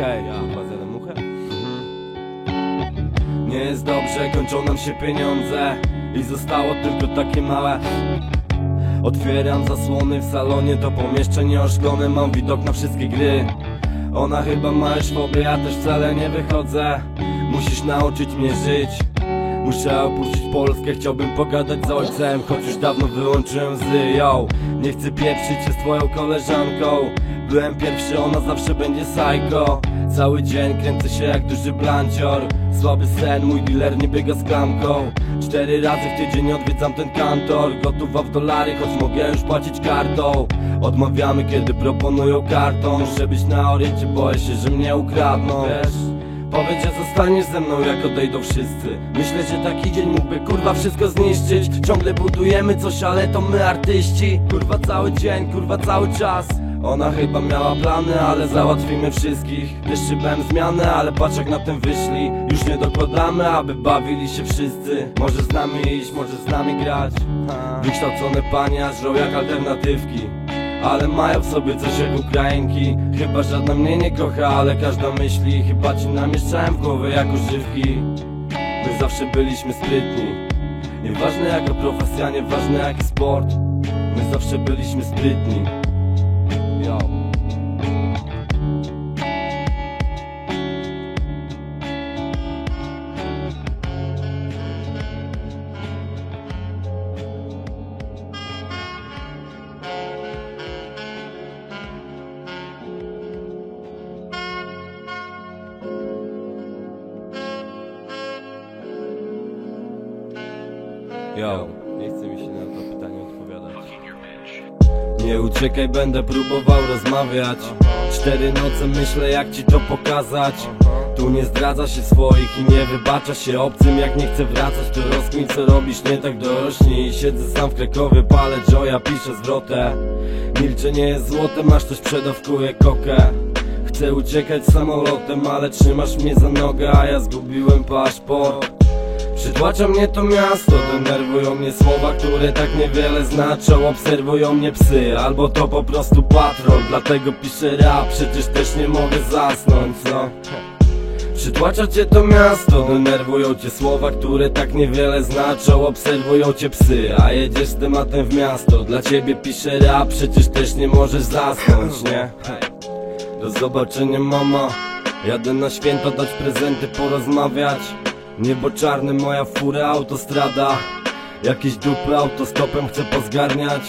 Kurwa, zjadę muchę? Nie jest dobrze, kończą nam się pieniądze I zostało tylko takie małe. Otwieram zasłony w salonie, to pomieszczenie oszklone Mam widok na wszystkie gry. Ona chyba ma już fobię, ja też wcale nie wychodzę. Musisz nauczyć mnie żyć. Muszę opuścić Polskę, chciałbym pogadać z ojcem Choć już dawno wyłączyłem z yo Nie chcę pieprzyć się z twoją koleżanką Byłem pierwszy, ona zawsze będzie psycho. Cały dzień kręcę się jak duży blancior. Słaby sen, mój dealer nie biega z klamką. Cztery razy w tydzień odwiedzam ten kantor. Gotowa w dolary, choć mogę już płacić kartą. Odmawiamy kiedy proponują karton Muszę być na oriencie, boję się, że mnie ukradną. Wiesz? Powiedz, że zostaniesz ze mną jak odejdą wszyscy. Myślę, że taki dzień mógłby kurwa wszystko zniszczyć. Ciągle budujemy coś, ale to my artyści. Kurwa cały dzień, kurwa cały czas ona chyba miała plany, ale załatwimy wszystkich. Też szybem zmianę, ale patrz jak na tym wyszli. Już nie dokładamy, aby bawili się wszyscy. Może z nami iść, może z nami grać. Wykształcone pania żrą jak alternatywki. Ale mają w sobie coś jak Ukrainki. Chyba żadna mnie nie kocha, ale każda myśli. Chyba ci namieszczałem w głowie jak używki. My zawsze byliśmy sprytni. Nieważne jaka profesja, nieważne jaki sport. My zawsze byliśmy sprytni. Yo, Nie uciekaj, będę próbował rozmawiać. Cztery noce myślę, jak ci to pokazać. Tu nie zdradza się swoich i nie wybacza się obcym. Jak nie chcę wracać to rozkmin co robisz nie tak dorośnij. Siedzę sam w Krakowie, palę joya, piszę zwrotę. Milczenie jest złotem, aż ktoś przedawkuje kokę. Chcę uciekać samolotem, ale trzymasz mnie za nogę A ja zgubiłem paszport Przytłacza mnie to miasto, denerwują mnie słowa, które tak niewiele znaczą. Obserwują mnie psy, albo to po prostu patrol Dlatego piszę rap, przecież też nie mogę zasnąć, co? Przytłacza cię to miasto, denerwują cię słowa, które tak niewiele znaczą. Obserwują cię psy, a jedziesz z tematem w miasto. Dla ciebie piszę rap, przecież też nie możesz zasnąć, nie? Do zobaczenia mama. Jadę na święto dać prezenty, porozmawiać Niebo czarne, moja fura, autostrada. Jakieś dupy autostopem chcę pozgarniać.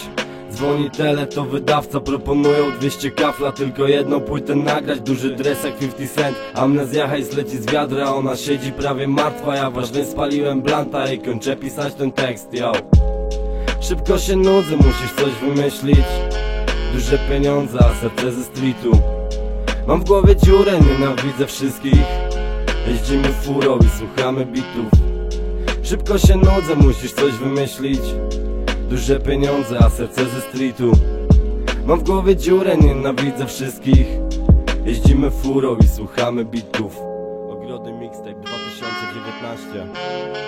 Dzwoni tele, to wydawca proponują 200 kafla. Tylko jedną płytę nagrać, duży dres jak 50 cent. Amnezja hejs leci z wiadra, ona siedzi prawie martwa. Ja ważny spaliłem blanta i kończę pisać ten tekst, yo. Szybko się nudzę, musisz coś wymyślić. Duże pieniądze, a serce ze streetu. Mam w głowie dziurę, nienawidzę wszystkich Jeździmy furą i słuchamy bitów. Szybko się nudzę, musisz coś wymyślić. Duże pieniądze, a serce ze streetu. Mam w głowie dziurę, nienawidzę wszystkich. Jeździmy furą i słuchamy bitów. Ogrody Mixtape 2019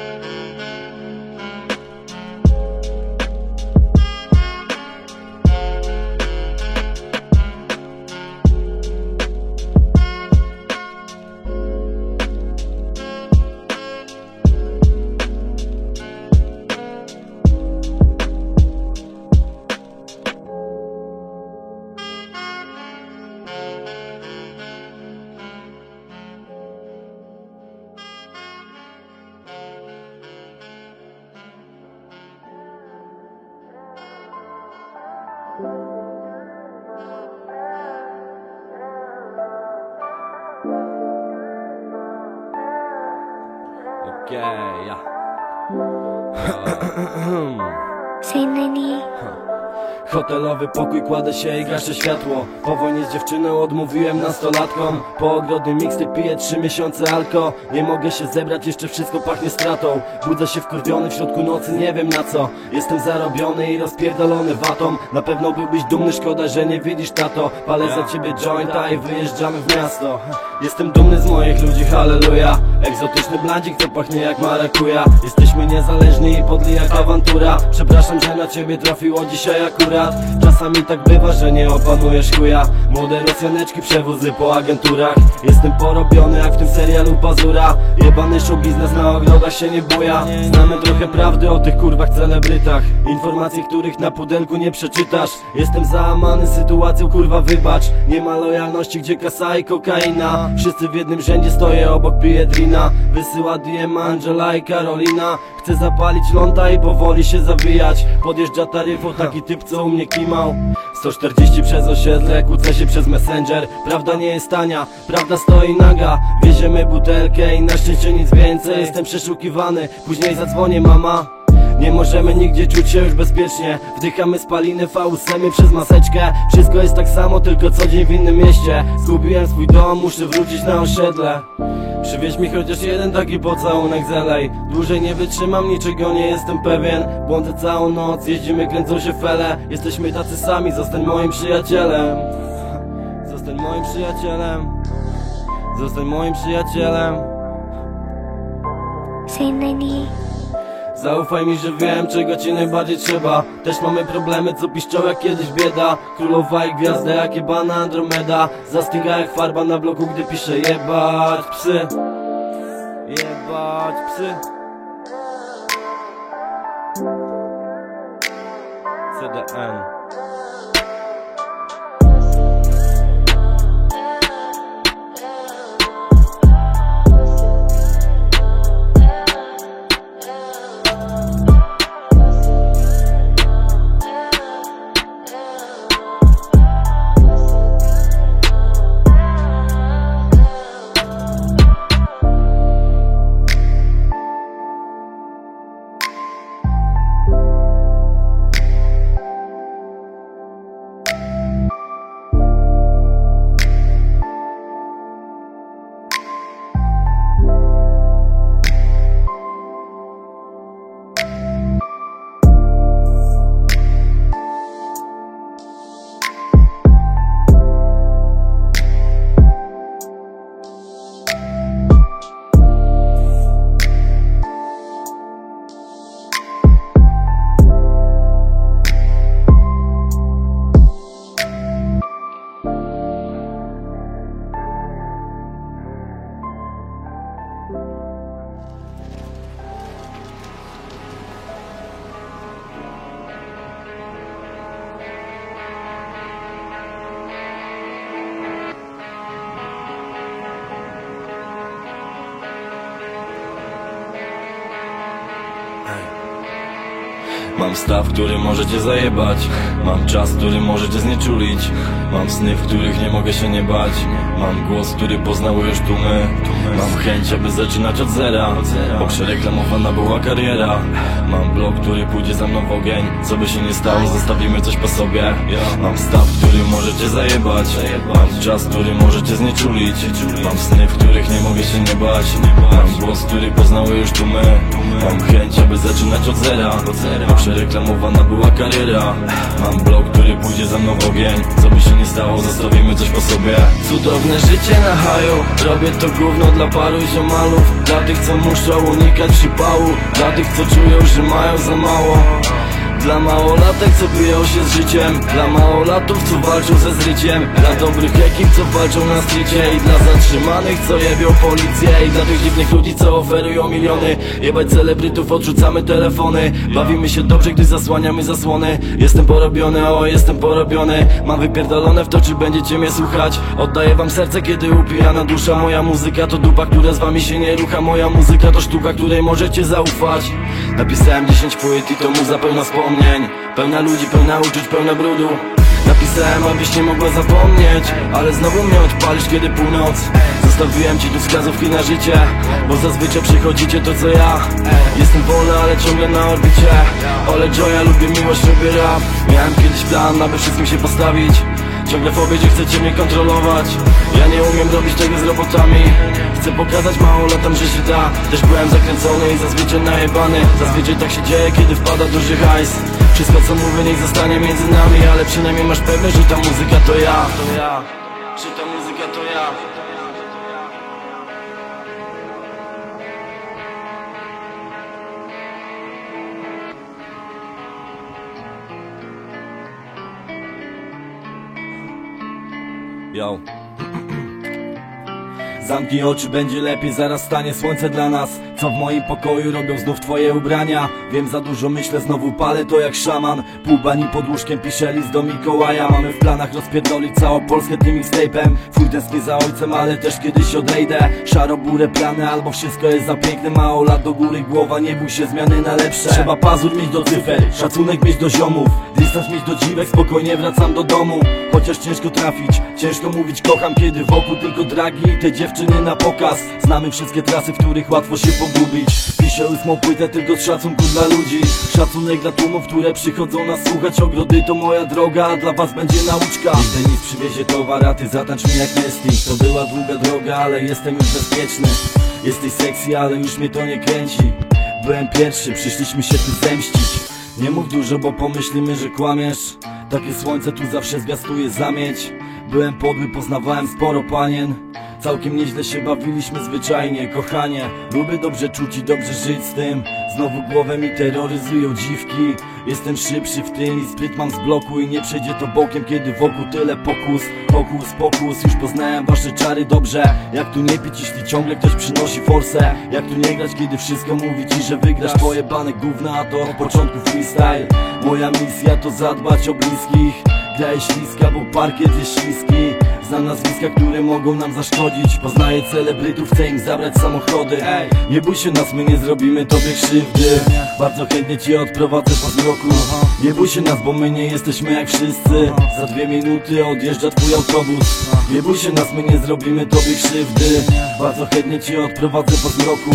Hotelowy pokój, kładę się i gaszę światło. Po wojnie z dziewczyną odmówiłem nastolatkom. Po ogrody mixty piję trzy miesiące alko. Nie mogę się zebrać, jeszcze wszystko pachnie stratą. Budzę się wkurwiony w środku nocy, nie wiem na co. Jestem zarobiony i rozpierdolony watą. Na pewno byłbyś dumny, szkoda, że nie widzisz tato. Palę za ciebie jointa i wyjeżdżamy w miasto. Jestem dumny z moich ludzi, halleluja. Egzotyczny blandzik, co pachnie jak marakuja. Jesteśmy niezależni i podli jak awantura. Przepraszam, że na ciebie trafiło dzisiaj akurat Czasami tak bywa, że nie opanujesz chuja. Młode Rosjaneczki, przewozy po agenturach. Jestem porobiony jak w tym serialu Pazura. Jebany show biznes na ogrodach się nie buja Znamy trochę prawdy o tych kurwach celebrytach. Informacje, których na pudelku nie przeczytasz. Jestem załamany sytuacją, kurwa wybacz. Nie ma lojalności, gdzie kasa i kokaina. Wszyscy w jednym rzędzie stoję obok piję drina Wysyła DM Angela i Karolina Chcę zapalić ląta i powoli się zawijać Podjeżdża taryfą taki typ co u mnie kimał. 140 przez osiedle, kłócę się przez messenger. Prawda nie jest tania, prawda stoi naga. Wieziemy butelkę i na szczęście nic więcej. Jestem przeszukiwany, później zadzwonię mama nie możemy nigdzie czuć się już bezpiecznie. Wdychamy spaliny, fałusemy przez maseczkę. Wszystko jest tak samo, tylko co dzień w innym mieście. Zgubiłem swój dom, muszę wrócić na osiedle. Przywieź mi chociaż jeden taki pocałunek zelej Dłużej nie wytrzymam, niczego nie jestem pewien. Błądzę całą noc, jeździmy, kręcą się fele. Jesteśmy tacy sami, zostań moim przyjacielem. Zostań moim przyjacielem. Zostań moim przyjacielem. Say Nani. Zaufaj mi, że wiem, czego ci najbardziej trzeba. Też mamy problemy, co piszczą jak kiedyś bieda. Królowa i gwiazda, jak jebana Andromeda. Zastyga jak farba na bloku, gdy piszę jebać psy. Jebać psy. CDN Mam staw, który możecie zajebać. Mam czas, który możecie znieczulić. Mam sny, w których nie mogę się nie bać. Mam głos, który poznały już tłumy. Mam chęć, aby zaczynać od zera. Bo przereklamowana była kariera. Mam blok, który pójdzie za mną w ogień. Co by się nie stało, zostawimy coś po sobie. Mam staw, który możecie zajebać. Mam czas, który możecie znieczulić. Mam sny, w których nie mogę się nie bać. Mam głos, który poznały już tłumy Mam chęć, aby zaczynać od zera. Bo przereklamowana była kariera. Mam blok, który pójdzie za mną w ogień. Co by się nie stało, zostawimy coś po sobie. Cudowne życie na haju. Robię to gówno dla paru ziomalów. Dla tych, co muszą unikać przypału. Dla tych, co czują, że mają za mało dla małolatek, co biją się z życiem. Dla małolatów, co walczą ze zryciem. Dla dobrych ekip, co walczą na stricie I dla zatrzymanych, co jebią policję. I dla tych dziwnych ludzi, co oferują miliony. Jebać celebrytów, odrzucamy telefony. Bawimy się dobrze, gdy zasłaniamy zasłony. Jestem porobiony, o jestem porobiony. Mam wypierdolone w to, czy będziecie mnie słuchać. Oddaję wam serce, kiedy upijana dusza. Moja muzyka to dupa, która z wami się nie rucha. Moja muzyka to sztuka, której możecie zaufać. Napisałem 10 płyt i to muza pełna wspomnień Pełna ludzi, pełna uczuć, pełna brudu. Napisałem, abyś nie mogła zapomnieć Ale znowu mnie odpalisz, kiedy północ. Zostawiłem ci tu wskazówki na życie Bo zazwyczaj przychodzicie to co ja. Jestem wolny, ale ciągle na orbicie. Ole Joya, lubię miłość, lubię rap. Miałem kiedyś plan, aby wszystkim się postawić Ciągle w obiedzie chcecie mnie kontrolować. Ja nie umiem robić tego z robotami. Chcę pokazać małolatom, że się da. Też byłem zakręcony i zazwyczaj najebany. Zazwyczaj tak się dzieje, kiedy wpada duży hajs. Wszystko co mówię niech zostanie między nami Ale przynajmniej masz pewność, że ta muzyka to ja. To ja, że ta muzyka Yo. Zamknij oczy, będzie lepiej, zaraz stanie słońce dla nas. Co w moim pokoju robią znów twoje ubrania? Wiem za dużo, myślę, znowu palę to jak szaman. Pół bani pod łóżkiem, piszę list do Mikołaja. Mamy w planach rozpierdolić całą Polskę tym mixtape'em. Fuj tęsknię za ojcem, ale też kiedyś odejdę. Szaro-burę plany, albo wszystko jest za piękne. Mało lat do góry, głowa, nie bój się zmiany na lepsze. Trzeba pazur mieć do cyfer, szacunek mieć do ziomów. Dystans mieć do dziwek, spokojnie wracam do domu. Chociaż ciężko trafić, ciężko mówić kocham Kiedy wokół tylko dragi. I te dziewczyny na pokaz. Znamy wszystkie trasy, w których łatwo się pogubić. Piszę ósmą płytę tylko z szacunku dla ludzi. Szacunek dla tłumów, które przychodzą nas słuchać. Ogrody to moja droga, a dla was będzie nauczka. Nigdy nic przywiezie towar, a ty zatańcz mi jak Nesty To była długa droga, ale jestem już bezpieczny. Jesteś sexy, ale już mnie to nie kręci. Byłem pierwszy, przyszliśmy się tu zemścić. Nie mów dużo, bo pomyślimy, że kłamiesz. Takie słońce tu zawsze zwiastuje zamieć. Byłem podły, poznawałem sporo panien Całkiem nieźle się bawiliśmy zwyczajnie, kochanie. Lubię dobrze czuć i dobrze żyć z tym. Znowu głowę mi terroryzują dziwki. Jestem szybszy w tym i spryt mam z bloku I nie przejdzie to bokiem, kiedy wokół tyle pokus Pokus, pokus, już poznałem wasze czary dobrze. Jak tu nie pić, jeśli ciągle ktoś przynosi forsę. Jak tu nie grać, kiedy wszystko mówi ci, że wygrasz. Pojebane gówna, a to od początku freestyle. Moja misja to zadbać o bliskich. Graję śliska, bo parkiet jest śliski Znam nazwiska, które mogą nam zaszkodzić. Poznaję celebrytów, chcę im zabrać samochody. Ej, nie bój się nas, my nie zrobimy tobie krzywdy. Bardzo chętnie cię odprowadzę po zmroku Nie bój się nas, bo my nie jesteśmy jak wszyscy. Za dwie minuty odjeżdża twój autobus. Nie bój się nas, my nie zrobimy tobie krzywdy. Bardzo chętnie cię odprowadzę po zmroku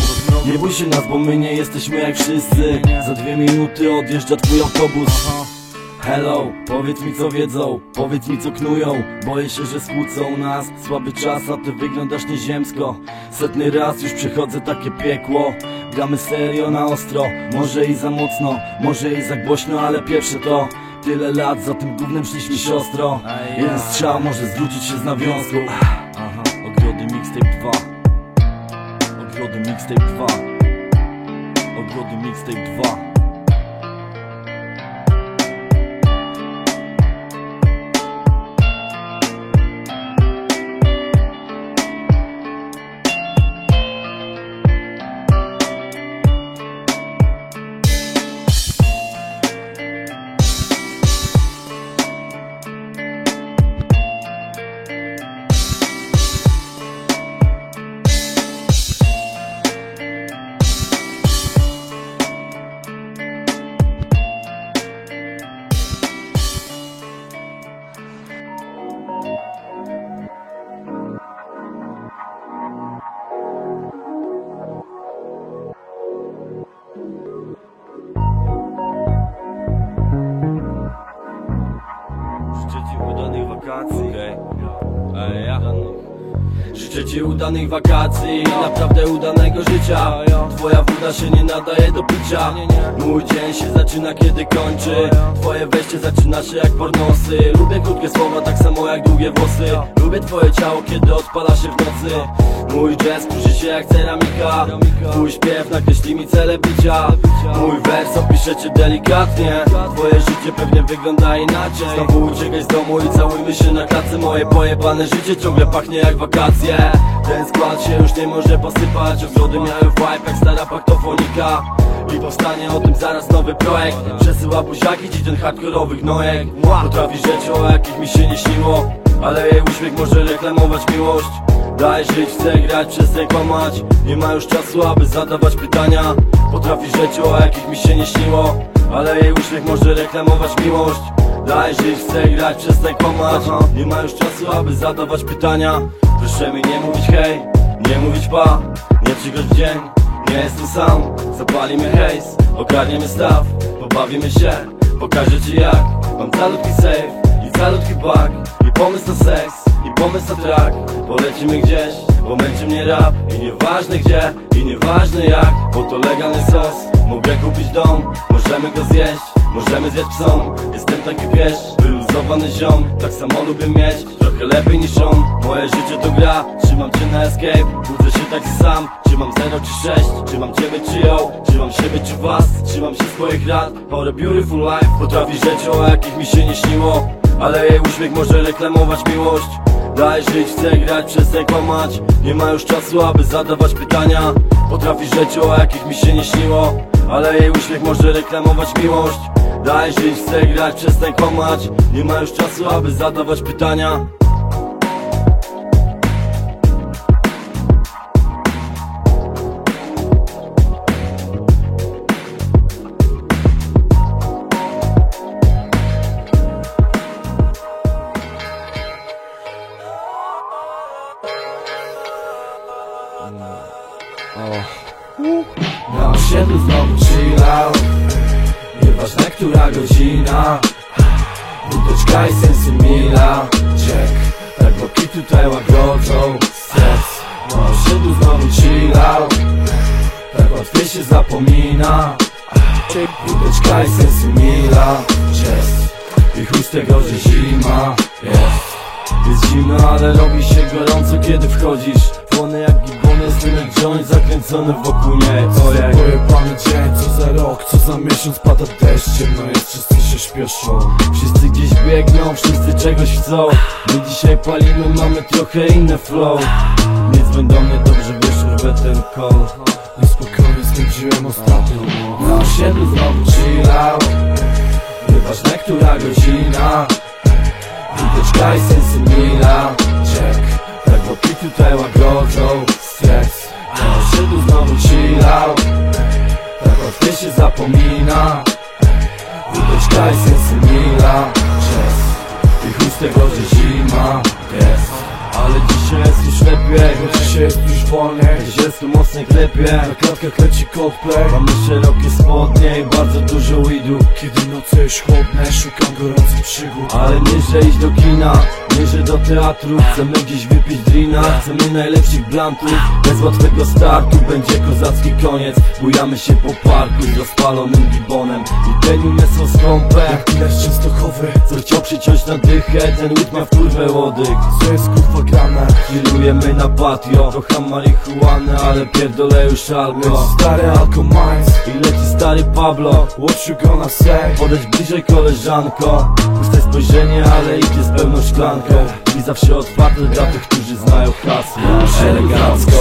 Nie bój się nas, bo my nie jesteśmy jak wszyscy. Za dwie minuty odjeżdża twój autobus Hello, powiedz mi co wiedzą, powiedz mi co knują. Boję się, że skłócą nas. Słaby czas, a ty wyglądasz nieziemsko. Setny raz już przechodzę takie piekło. Gramy serio na ostro Może i za mocno, może i za głośno Ale pierwsze to. Tyle lat za tym gównem szliśmy siostro. Jeden strzał może zwrócić się z nawiązką. Aha, ogrody mixtape 2 Ogrody mixtape 2 Ogrody mixtape 2 Życzę ci udanych wakacji okay. ja. Życzę ci udanych wakacji Naprawdę udanego życia. Twoja woda się nie nadaje do picia. Mój dzień się zaczyna kiedy kończy. Twoje wejście zaczyna się jak pornosy. Lubię krótkie słowa tak samo jak długie włosy. Lubię twoje ciało kiedy odpala się w nocy. Mój jazz kruszy się jak ceramika. Twój śpiew nakreśli mi cele bycia Mój wers opiszę cię delikatnie. Twoje życie pewnie wygląda inaczej. Znowu uciekaj z domu i całujmy się na klatce. Moje pojebane życie ciągle pachnie jak wakacje Ten skład się już nie może posypać. Ogrody miały vibe jak stara paktofonika. I powstanie o tym zaraz nowy projekt. Przesyła buziaki ci ten hardkorowy gnojek Potrafi rzeczy o jakich mi się nie śniło. Ale jej uśmiech może reklamować miłość. Daj żyć, chcę grać, przestań kłamać. Nie ma już czasu, aby zadawać pytania. Potrafi rzeczy, o jakich mi się nie śniło. Ale jej uśmiech może reklamować miłość Daj żyć, chcę grać, przestań kłamać. Nie ma już czasu, aby zadawać pytania. Proszę mi nie mówić hej, nie mówić pa. Nie przychodź dzień, nie jestem sam. Zapalimy hejs, ogarniemy staw. Pobawimy się, pokażę ci jak. Mam calutki safe i calutki bag I pomysł na seks, i pomysł na track Polecimy gdzieś, bo męczy mnie rap. I nieważne gdzie, i nieważne jak. Bo to legalny sos, mogę kupić dom Możemy go zjeść, możemy zjeść psom. Jestem taki wiesz, wyluzowany ziom. Tak samo lubię mieć, trochę lepiej niż on. Moje życie to gra, trzymam cię na escape. Budzę się taki sam, czy mam 0 czy 6 Czy mam ciebie czy ją, czy mam siebie czy was. Trzymam się swoich rad, a beautiful life. Potrafi rzeczy o jakich mi się nie śniło Ale jej uśmiech może reklamować miłość. Daj żyć, chce grać, przestań kłamać. Nie ma już czasu, aby zadawać pytania. Potrafi rzeczy, o jakich mi się nie śniło. Ale jej uśmiech może reklamować miłość. Daj żyć, chce grać, przestań kłamać. Nie ma już czasu, aby zadawać pytania Na osiedlu znowu chillał Nieważne która godzina. Wódeczka i sensy mila. Jack Tak boki tutaj łagodzą. Stres. Na osiedlu znowu chillał Tak łatwiej się zapomina. Wódeczka i sensy mila. Jazz I chuj z tego, że zima Jest. Jest zimno, ale robi się gorąco, kiedy wchodzisz. Płonę jak gibony, słynek joint zakręcony wokół niej. Ojej Pojebany dzień, co za rok, co za miesiąc pada deszcz Ciemno jest, wszyscy się śpieszą. Wszyscy gdzieś biegną, wszyscy czegoś chcą. My dzisiaj palimy, mamy trochę inne flow. Nic będą mnie dobrze, wiesz, urwę ten call Niespokojnie spędziłem ostatnią Na osiedlu znowu chillał Nieważne która godzina. Wódeczka i sensy mila. Check Tak boki tutaj łagodzą Osiedlu znowu chillał. Tak łatwiej się zapomina. Wódeczka i sensy mila. Check I chuj z tego, że zima jest Ale dzisiaj jest już lepiej Bo dzisiaj jest już wolniej. Dziś jest tu mocniej klepie Na klatkach leci Coldplay. Mamy szerokie spodnie i bardzo dużo weedu. Kiedy noce już chłodne, szukam gorących przygód. Ale nie, że iść do kina, nie, że do teatru. Chcemy gdzieś wypić drina, chcemy najlepszych blantów. Bez łatwego startu będzie kozacki koniec. Bujamy się po parku z rozpalonym gibonem I te są skąpe Jak Co chciał przyciąć na dychę, ten łyd ma w kurwę łodyg co jest kurwa grane? Chillujemy na patio, kocham marihuanę, ale pierdolę już alko stary alko mines I leci stary Pablo, What you gonna say? Podejdź bliżej koleżanko. Puste spojrzenie, ale idzie z pełną szklanką I zawsze otwarte dla tych, którzy znają hasło. Elegancko.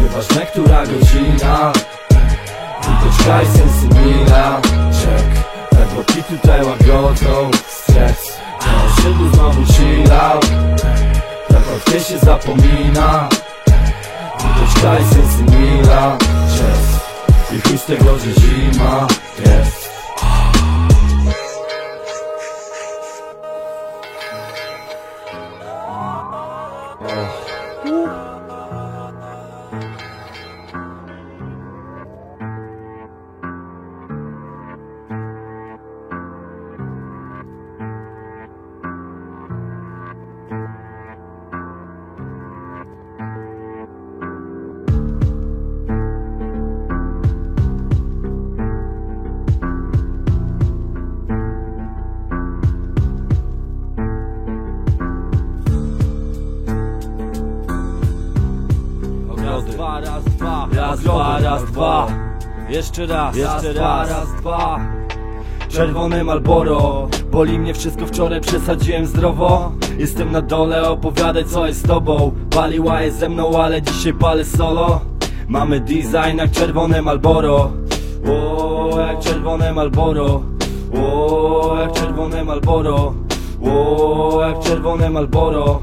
Nieważne która godzina. Wódeczka i sensy boki tutaj łagodzą stres. Na osiedlu znowu chillał łatwiej się zapomina. Wódeczka i sensy mila Check I chuj z tego, że zima jest Jeszcze raz, jeszcze raz, raz, dwa Czerwone Malboro Boli mnie wszystko wczoraj, przesadziłem zdrowo. Jestem na dole, opowiadaj co jest z tobą. Paliła jest ze mną, ale dzisiaj palę solo. Mamy design jak czerwone Malboro O, jak czerwone Malboro O, jak czerwone Malboro O, jak czerwone Malboro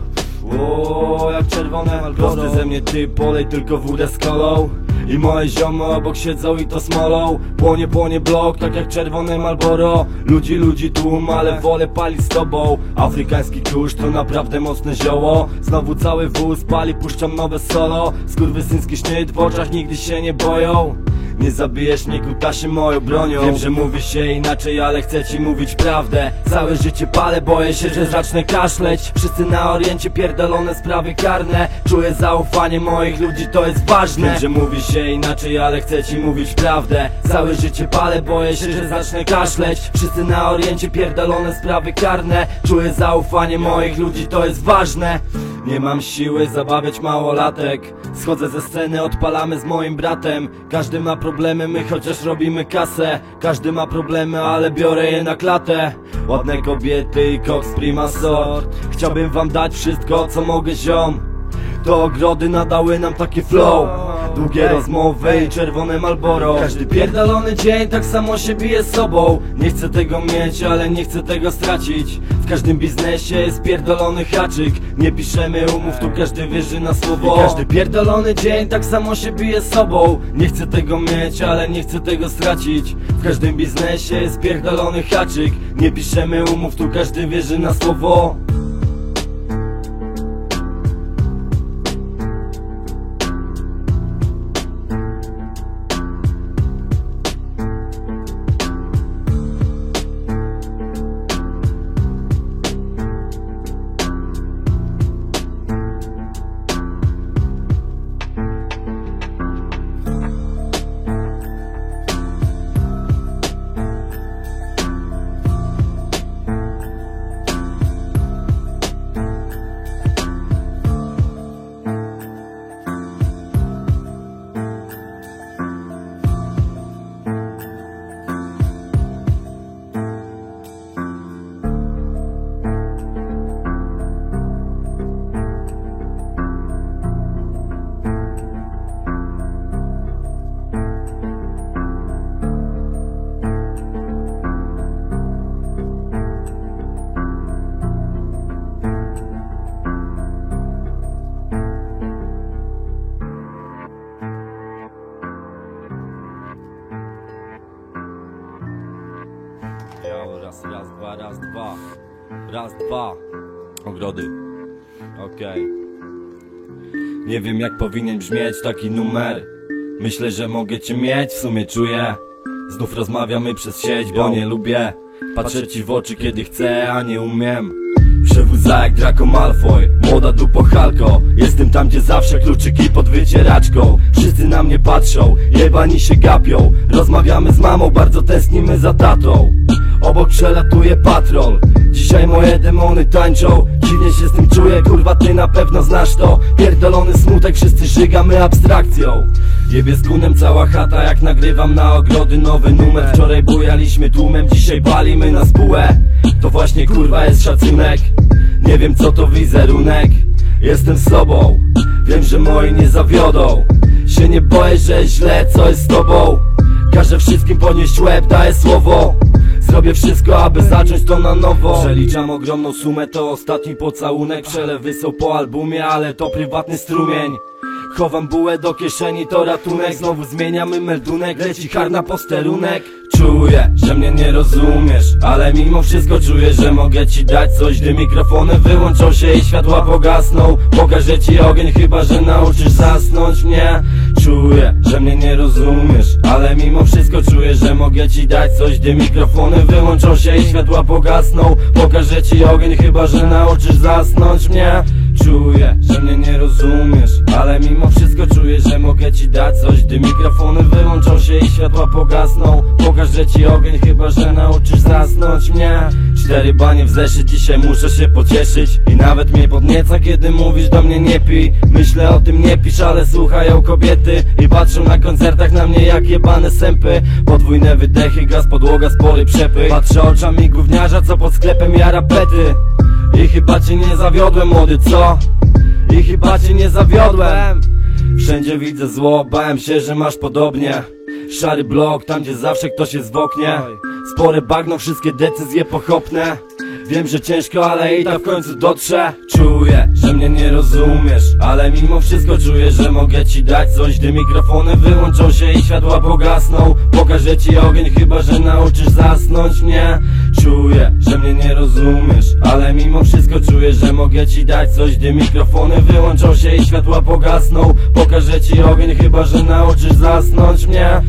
o, jak czerwone Malboro Prosty ze mnie ty, polej tylko wódę z kolą I moje ziomy obok siedzą i to smolą. Płonie, płonie blok, tak jak czerwone Malboro Ludzi, ludzi tłum, ale wolę palić z tobą. Afrykański kurz to naprawdę mocne zioło. Znowu cały wóz pali, puszczam nowe solo. Skurwysyński sznyt w oczach nigdy się nie boją nie zabijesz mnie kutasie moją bronią. Wiem, że mówi się inaczej, ale chcę ci mówić prawdę. Całe życie palę, boję się, że zacznę kaszleć. Wszyscy na oriencie pierdolone sprawy karne. Czuję zaufanie moich ludzi, to jest ważne. Wiem, że mówi się inaczej, ale chcę ci mówić prawdę. Całe życie palę, boję się, że zacznę kaszleć. Wszyscy na oriencie pierdolone sprawy karne. Czuję zaufanie moich ludzi, to jest ważne Nie mam siły zabawiać małolatek. Schodzę ze sceny, odpalamy z moim bratem. Każdy ma problemy, my chociaż robimy kasę. Każdy ma problemy, ale biorę je na klatę. Ładne kobiety i koks prima sort. Chciałbym wam dać wszystko, co mogę ziom. To ogrody nadały nam taki flow Długie rozmowy i czerwone Malboro Każdy pierdolony dzień tak samo się bije z sobą. Nie chcę tego mieć, ale nie chcę tego stracić. W każdym biznesie jest pierdolony haczyk. Nie piszemy umów, tu każdy wierzy na słowo. I każdy pierdolony dzień tak samo się bije z sobą. Nie chcę tego mieć, ale nie chcę tego stracić. W każdym biznesie jest pierdolony haczyk. Nie piszemy umów, tu każdy wierzy na słowo Nie wiem jak powinien brzmieć taki numer. Myślę, że mogę cię mieć, w sumie czuję. Znów rozmawiamy przez sieć, bo nie lubię. Patrzę ci w oczy kiedy chcę, a nie umiem. Przewódza jak Draco Malfoy, młoda dupo Halko. Jestem tam gdzie zawsze kluczyki pod wycieraczką. Wszyscy na mnie patrzą, jebani się gapią. Rozmawiamy z mamą, bardzo tęsknimy za tatą. Obok przelatuje patrol Dzisiaj moje demony tańczą Dziwnie się z tym czuję, kurwa ty na pewno znasz to. Pierdolony smutek, wszyscy żygamy abstrakcją. Jebie z gunem cała chata jak nagrywam na ogrody nowy numer. Wczoraj bujaliśmy tłumem, dzisiaj palimy na spółę. To właśnie kurwa jest szacunek. Nie wiem co to wizerunek. Jestem sobą Wiem, że moi nie zawiodą. Się nie boję, że źle, co jest z tobą. Każę wszystkim ponieść łeb, daję słowo Zrobię wszystko, aby zacząć to na nowo. Przeliczam ogromną sumę, to ostatni pocałunek. Przelewy są po albumie, ale to prywatny strumień. Chowam bułę do kieszeni, to ratunek. Znowu zmieniamy meldunek, leci harna posterunek Czuję, że mnie nie rozumiesz Ale mimo wszystko czuję, że mogę ci dać coś Gdy mikrofony wyłączą się i światła pogasną. Pokażę ci ogień, chyba że nauczysz zasnąć mnie. Czuję, że mnie nie rozumiesz Ale mimo wszystko czuję, że mogę ci dać coś Gdy mikrofony wyłączą się i światła pogasną. Pokażę ci ogień, chyba że nauczysz zasnąć mnie Czuję, że mnie nie rozumiesz Ale mimo wszystko czuję, że mogę ci dać coś. Gdy mikrofony wyłączą się i światła pogasną Pokażę ci ogień, chyba że nauczysz zasnąć mnie. Cztery banie w zeszyt, dzisiaj muszę się pocieszyć I nawet mnie podnieca, kiedy mówisz do mnie nie pij. Myślę o tym nie pisz, ale słuchają kobiety I patrzą na koncertach na mnie jak jebane sępy. Podwójne wydechy, gaz, podłoga, spory przepych. Patrzę oczami gówniarza, co pod sklepem jara pety i chyba cię nie zawiodłem młody, co? I chyba cię nie zawiodłem. Wszędzie widzę zło, bałem się, że masz podobnie. Szary blok, tam gdzie zawsze ktoś jest w oknie. Spore bagno, wszystkie decyzje pochopne. Wiem, że ciężko, ale i tak w końcu dotrze. Czuję, że mnie nie rozumiesz Ale mimo wszystko czuję, że mogę ci dać coś. Gdy mikrofony wyłączą się i światła pogasną Pokażę ci ogień, chyba że nauczysz zasnąć mnie Czuję, że mnie nie rozumiesz Ale mimo wszystko czuję, że mogę ci dać coś Gdy mikrofony wyłączą się i światła pogasną. Pokażę ci ogień, chyba że nauczysz zasnąć mnie